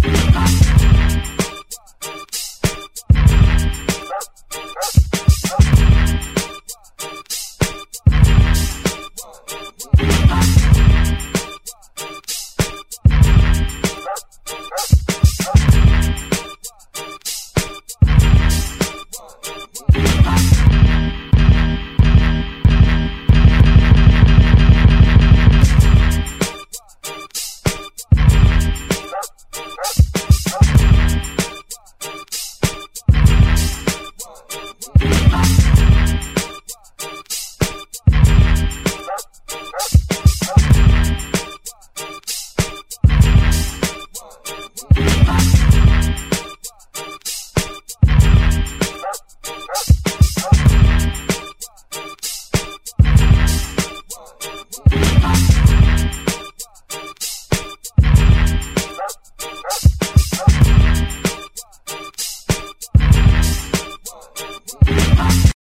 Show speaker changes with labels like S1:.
S1: Bye.